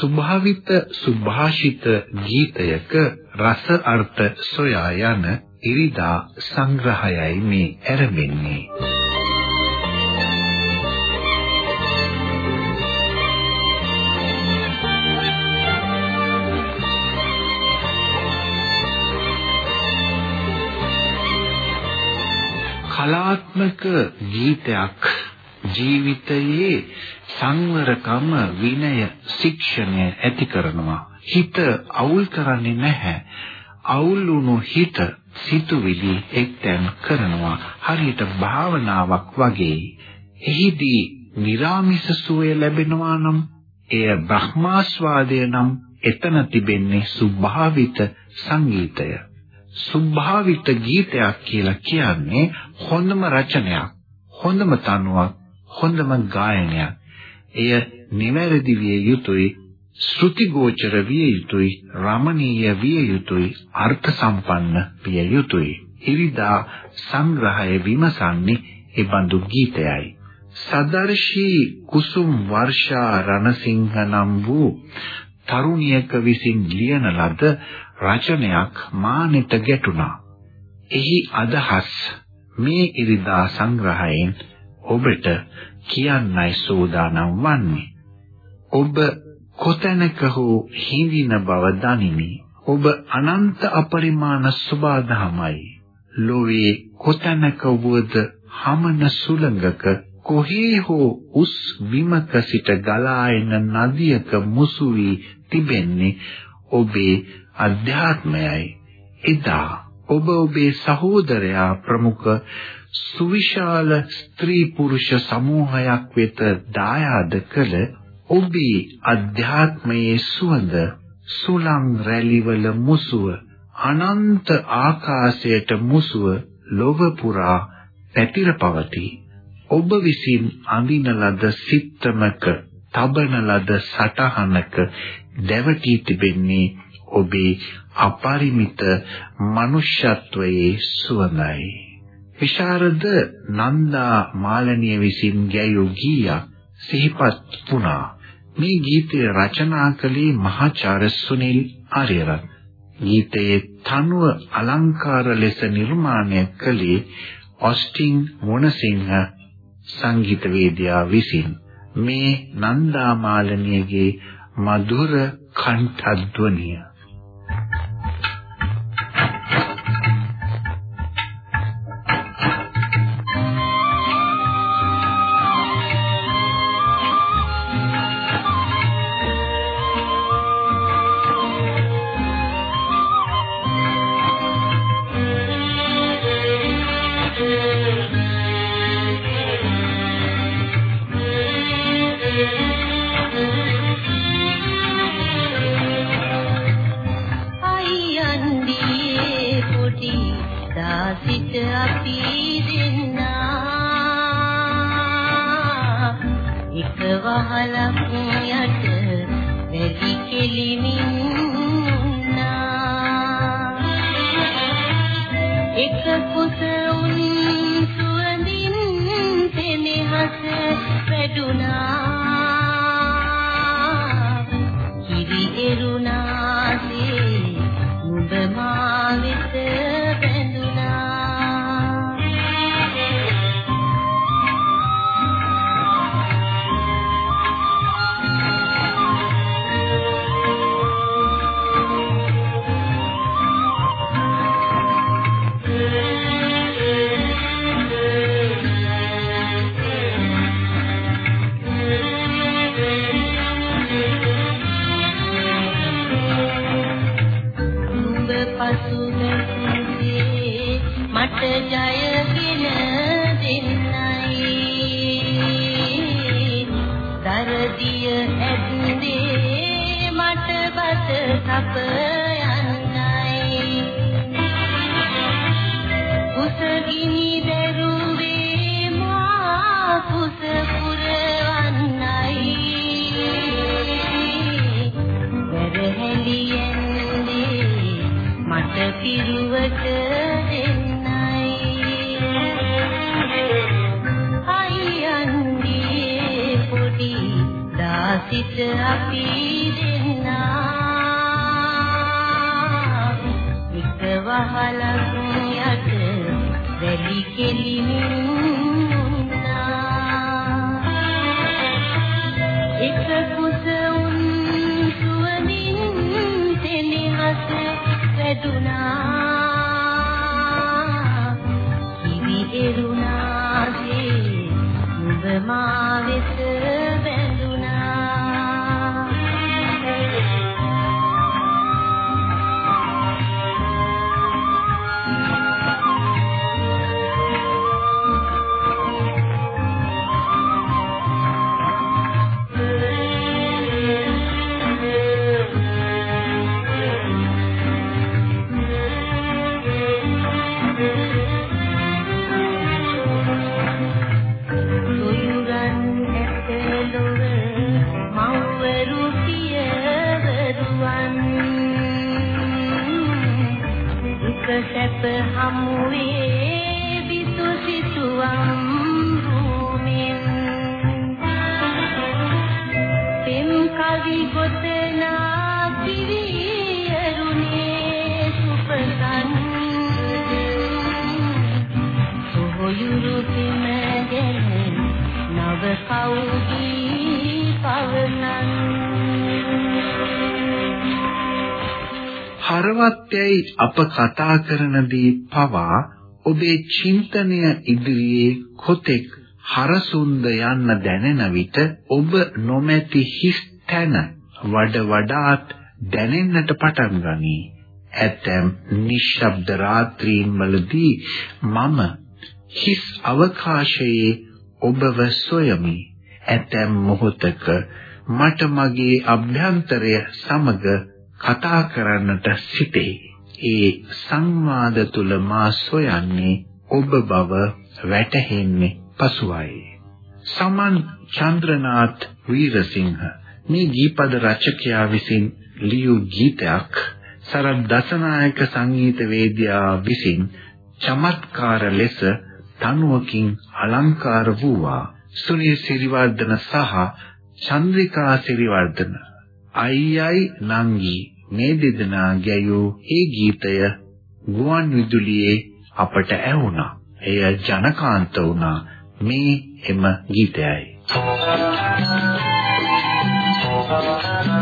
ස්වභාවිත සුභාෂිත ගීතයක රස අර්ථ සොයා යන ඉරිදා සංග්‍රහයයි මේ ඇරඹෙන්නේ. කලාත්මක ගීතයක් ජීවිතයේ සංවරකම විනය ශික්ෂණය ඇති කරනවා. හිත අවුල් කරන්නේ නැහැ. අවුල් වුණු හිත සිතුවිලි එක්තැන් කරනවා. හරියට භාවනාවක් වගේ. එහිදී निराமிස සුවය ලැබෙනවා නම් එය බ්‍රහ්මාස්වාදය නම් එතන තිබෙන්නේ සුභාවිත සංගීතය. සුභාවිත ගීතයක් කියලා කියන්නේ හොඳම රචනයක්. හොඳම තනුවක්. හොඳම ගායනයක්. එය නිවැරදි විය යුතුයි ශ්‍රුතිගෝචර විය යුතුයි රමණීය විය යුතුයි අර්ථ සම්පන්න විය යුතුයි. ඉරිදා සංග්‍රහය විමසන්නේ ඒ බඳු ගීතයයි. සදර්ශී කුසුම් වර්ෂා රණසිංහ නම් වූ තරුණියක විසින් ලියන ලද රචනයක් මානෙට ගැටුණා. එහි අදහස් මේ ඉරිදා සංග්‍රහයෙන් ඔබට කියන්නයි සෝදානම් වන්නේ. ඔබ කොතැනක හෝ හිඳින බව දනිමි. ඔබ අනන්ත අපරිමාණ සුභාදහමයි. ලෝවේ කොතැනක වුවද හමන සුළඟක කොහේ හෝ උස් විමක සිට ගලා එන නදියක මුසු වී තිබෙන්නේ ඔබේ අධ්‍යාත්මයයි. එදා ඔබ ඔබේ සහෝදරයා ප්‍රමුඛ සුවිශාල ස්ත්‍රී පුරුෂ සමූහයක් වෙත දායාද කළ ඔබේ අධ්‍යාත්මයේ සුවඳ සුලං රැලිවල මුසුව අනන්ත ආකාශයට මුසුව ලොව පුරා පැතිර පවතී. ඔබ විසින් අඳින ලද සිත්තමක තබන ලද සටහනක දැවටී තිබෙන්නේ ඔබේ අපරිමිත මනුෂ්‍යත්වයේ සුවඳයි. විශාරද නන්දා මාලනිය විසින් ගැයූ ගීයක් සිහිපත් වුණා. මේ ගීතය රචනා කළේ මහාචාර්ය සුනිල් ආර්යරත්න ගීතයේ තනුව අලංකාර ලෙස නිර්මාණය කළේ ඔස්ටින් මොනසිංහ සංගීතවේදියා විසින්. මේ නන්දා මාලනියගේ මధుර කණ්ඨද්වනිය ඇද්දේ මට බත සප පිළුවට එන්නයි අයියන්ගේ පොඩි දාසිට අපි දෙන්නා. විකවහලක් යට වැලි කෙලිමින් එක වැදුනා කිවි එරුණාසේ නුඹ මා වෙත හරවත්යයි අප කතා කරන දේ පවා ඔබේ චින්තනය ඉදිරියේ කොතෙක් හරසුන්ද යන්න දැනෙන විට ඔබ නොමැති හිස් තැන වඩ වඩාත් දැනෙන්නට පටන් ගනී. ඇතැම් නිශ්ශබ්ද රාත්‍රීන් වලදී මම හිස් අවකාශයේ ඔබව සොයමි. ඇතැම් මොහොතක මට මගේ අභ්‍යන්තරය සමග කතා කරන්නට සිටේ. ඒ සංවාද තුල මා සොයන්නේ ඔබ බව වැටහෙන්නේ පසුවයි. සමන් චන්ද්‍රනාත් වීරසිංහ මේ ගීපද රචකයා විසින් ලියූ ගීතයක් සරත් දසනායක සංගීතවේදියා විසින් චමත්කාර ලෙස තනුවකින් අලංකාර වූවා සුනිල් සිරිවර්ධන සහ චන්ද්‍රිකා සිරිවර්ධන අයියයි නංගී මේ දෙදෙනා ගැයූ ඒ ගීතය ගුවන් විදුලියේ අපට ඇහුණා. එය ජනකාන්ත වුණා. මේ එම ගීතයයි. රණ්ඩු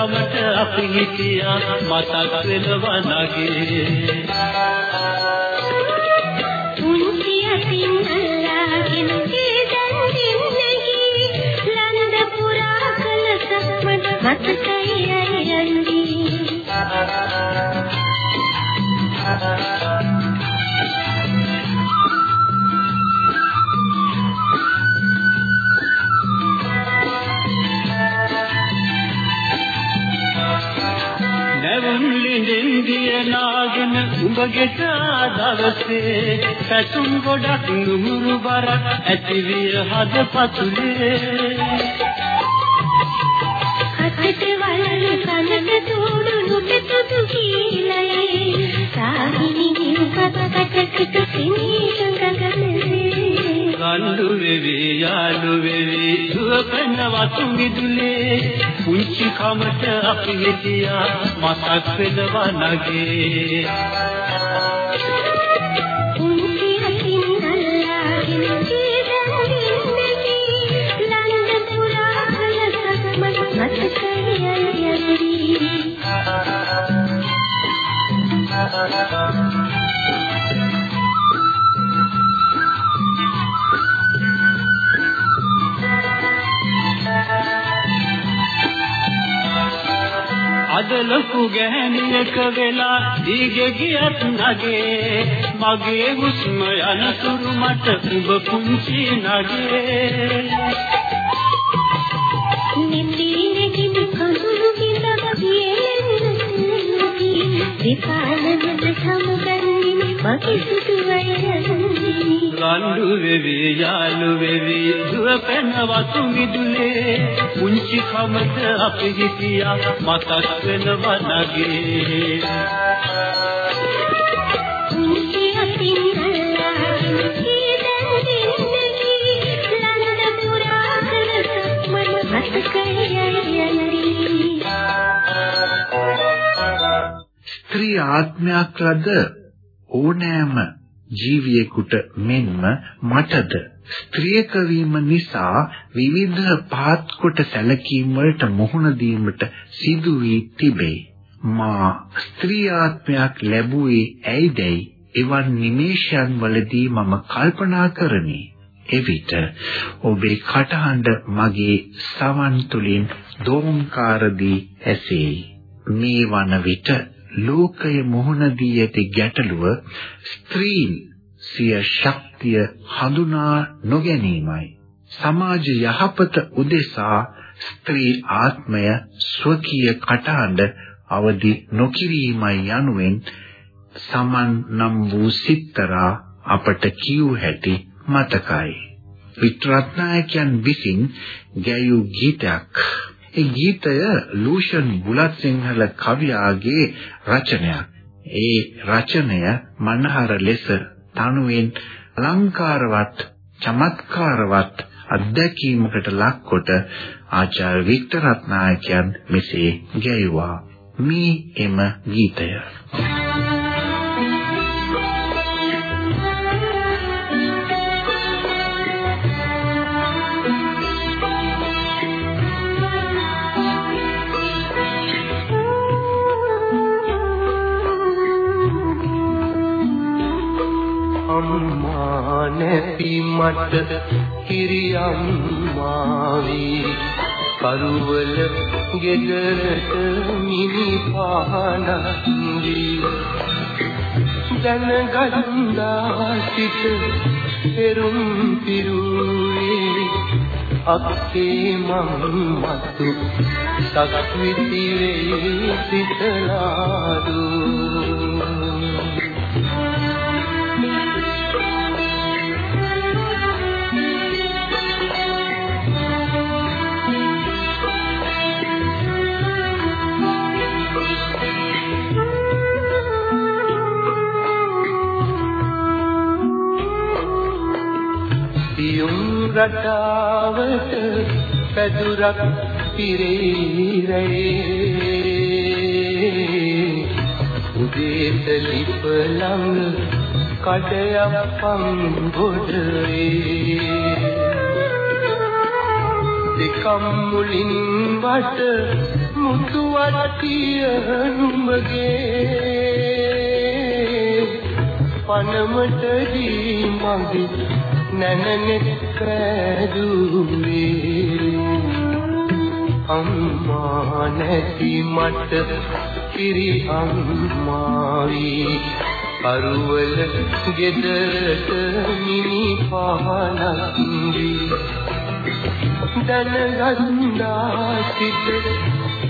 පුංචි කමට අපි හිටියා මතක් වෙනවා නගේ පුංචි නාගෙන උඹ ගෙට දවසේ පැතුම් ගොඩක් නුමුරු බරක් ඇතිවිය හද පතුලේ. හතට වලලු කනට තෝඩුණු පෙතුතු කීලයි සාහිනි නිම්පත කටකට සිනී ගගනේ ගන්ඩු වෙවි යාළු වෙවි දුවපන වතු මිදුලේ. පුංචි කමට අපි හිටියා මතක් වෙනවා නගේ අද ලොකු ගැහණියක වෙලා දීගෙ ගියත් නගේ. මගේ හුස්ම යන සුරු මට උඹ පුංචි නගේ. නිදිනකින් කඳුළු බිඳව ගියේ විපාලනද සමුගන්නේ මගේ සුදු වයන රණ්ඩු වෙවි යාළු වෙවි දුව පැන වතු මිදුලේ පුංචි කමත අපි හිටියා මතක් වෙනවා නගේ කුංචි අතින් අල්ලාගෙන කීදැන් දින්දගී ලන්ද පුරා කරස මන මතකය යනරි ස්ත්‍රී ආත්මයක් ලද ඕනෑම ජීවියෙකුට මෙන්ම මටද ස්ත්‍රියක වීම නිසා විවිධ පාත් කොට සැලකීම් වලට මුහුණ දීමට සිදු වී තිබේ. මා ස්ත්‍රී ආත්මයක් ලැබුවේ ඇයිදයි එවන් නිමේෂයන් වලදී මම කල්පනා කරමි. එවිට ඔබේ කටහඬ මගේ සවන් තුලින් දෝංකාර දී ඇසෙයි. මේ වන විට ලෝකය මුහුණ දී ඇති ගැටලුව ස්ත්‍රීන් සිය ශක්තිය හඳුනා නොගැනීමයි. සමාජ යහපත උදෙසා ස්ත්‍රී ආත්මය ස්වකීය කටහඬ අවදි නොකිරීමයි යනුවෙන් සමන් නම් වූ සිත්තරා අපට කියු හැටි මතකයි. විත්‍රත්නායකයන් විසින් ගැයූ ගීතයක් ඒ ගීතය ලූෂන් බුලත් සිංහල කවියාගේ රචනයක්. ඒ රචනය මනහර ලෙස තනුවෙන් අලංකාරවත් චමත්කාරවත් අත්දැකීමකට ලක්කොට ආචාර්ය වික්ටර් රත්නායකයන් මෙසේ ගැයුවා. මේ එම ගීතය. අම්මා නැති මට කිරියම්මාවි කරුවල ගෙදරට මිනි පහනන්දි. දැනගන්දා සිට පෙරුම් පිරුවේ. අක්කේ මං මතු සක්විතිවේ සිතලාදු. රටාවට පැදුරක් පිරේරේ උදේට ලිප ළඟ කඩයක් පංගොඩේ දෙකම් මුලින් වට මුතුවට්ටිය නුඹගේ පනමට දී මගේ නැනනෙත් කැදුවේ අම්මා නැති මට කිරි අම්මාවි. අරුවල ගෙදරට මිනි පහනන්දි දැනගන්නා සිට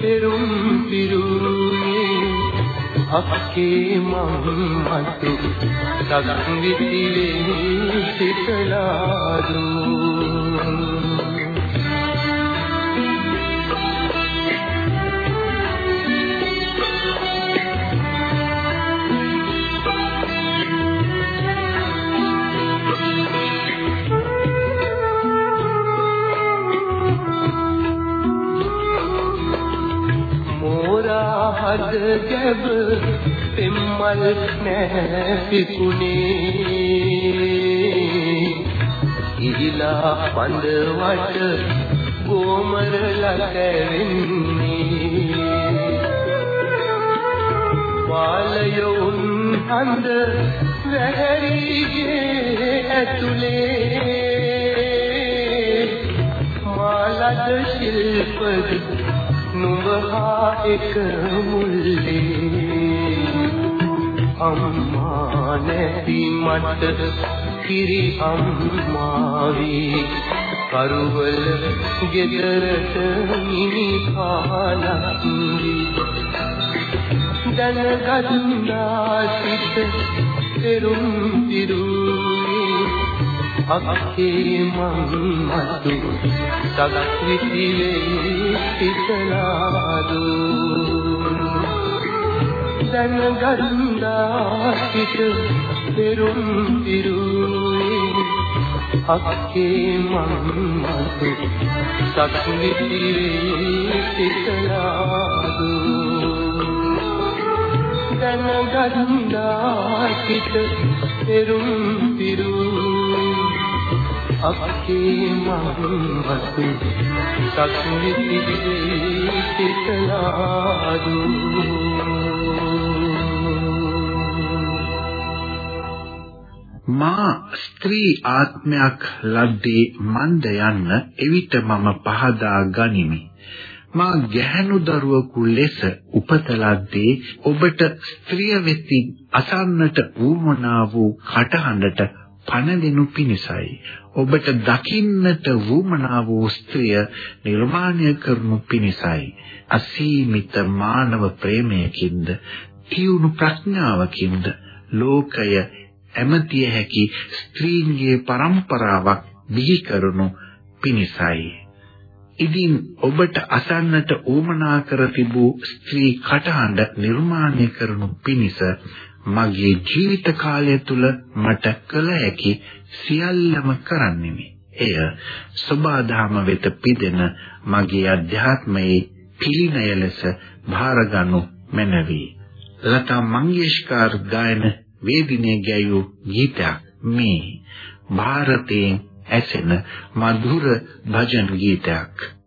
පෙරුම් පිරුනේ අක්කේ මං මතු සග්විතිලේ සිතලාදු මෝරා ගැබ පෙම්මල් නැහැ පිකුණේ ඉහිලා පඳවට ගෝමර ලකෙන්නේ වාලයොන් හඳ වැහැරිගේ ඇතුලේ. මාලද ශිල්පද නුඹ හා එක මුල්ලේ. අම්මා නැති මට කිරි අම්මාවි. කරුවල ගෙදරට මිනි කාලන්දි දැනගන්නා සිට පෙරුම් පිරුවේ අක්කේ මං මතු සග්විතිවේ පිටලාදු. දැනගන්නා පිට පෙරුම් පිරුවේ අක්කේ මං මතු සග්විතිවේ පිටලාදු. දැනගන්නා පිට පෙරුම් පිරුවේ අක්කේ මහවතු සක්විතිවේ සිතලාදු මා ස්ත්‍රී ආත්මයක් ලද්දේ මන්ද යන්න එවිට මම පහදා ගනිමි. මා ගැහැණු දරුවෙකු ලෙස උපත ලද්දේ ඔබට ස්ත්‍රිය වෙතින් අසන්නට වූමනා වූ කටහඬට පණ දෙනු පිණිසයි. ඔබට දකින්නට වුමනා වූ ස්ත්‍රිය නිර්මාණය කරනු පිණිසයි. අසීමිත මානව ප්‍රේමයකින්ද තියුණු ප්‍රඥාවකින්ද ලෝකය ඇමතිය හැකි ස්ත්‍රීන්ගේ પરම්පරාවක් බිහි කරනු පිණිසයි. ඉදින් ඔබට අසන්නට උවමනා කර තිබූ ස්ත්‍රී කටහඬ නිර්මාණය කරනු පිණිස මගේ ජීවිත කාලය තුල මට කළ හැකි සියල්ලම කරන්නෙමි. එය සබාධාම වෙත පිදෙන මගේ අධ්‍යාත්මයේ පිළිණය ලෙස භාරගනු මැනවි. ලතා මංගেশකර් ගායන වේදිනේ ගැයූ ගීතයක් මේ. ಭಾರತයේ ඇසෙන මధుර භජන් ගීතයක්.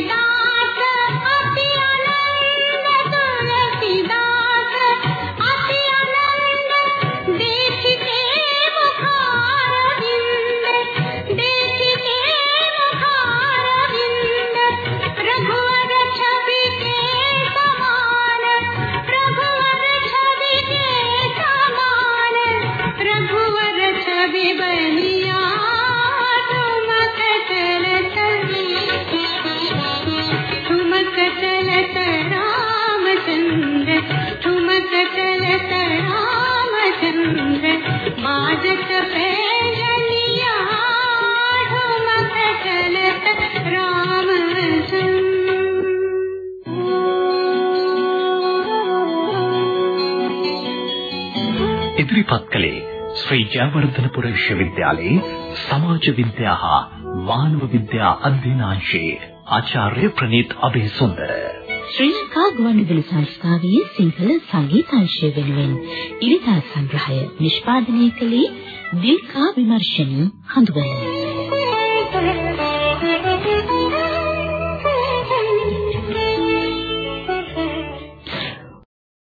Navidad. ඉදිරිපත් කළේ ශ්‍රී ජයවර්ධනපුර විශ්වවිද්‍යාලයේ සමාජ විද්‍යා හා මානව විද්‍යා අධ්‍යනාංශයේ ආචාර්ය ප්‍රනීත් අබේසුන්දර. ශ්‍රී ලංකා ගුවන්විදුලි සංස්ථාවේ සිංහල සංගීතංශය වෙනුවෙන් ඉරිදා සංග්‍රහය නිෂ්පාදනය කළේ දිල්කා විමර්ශනී හඳුබල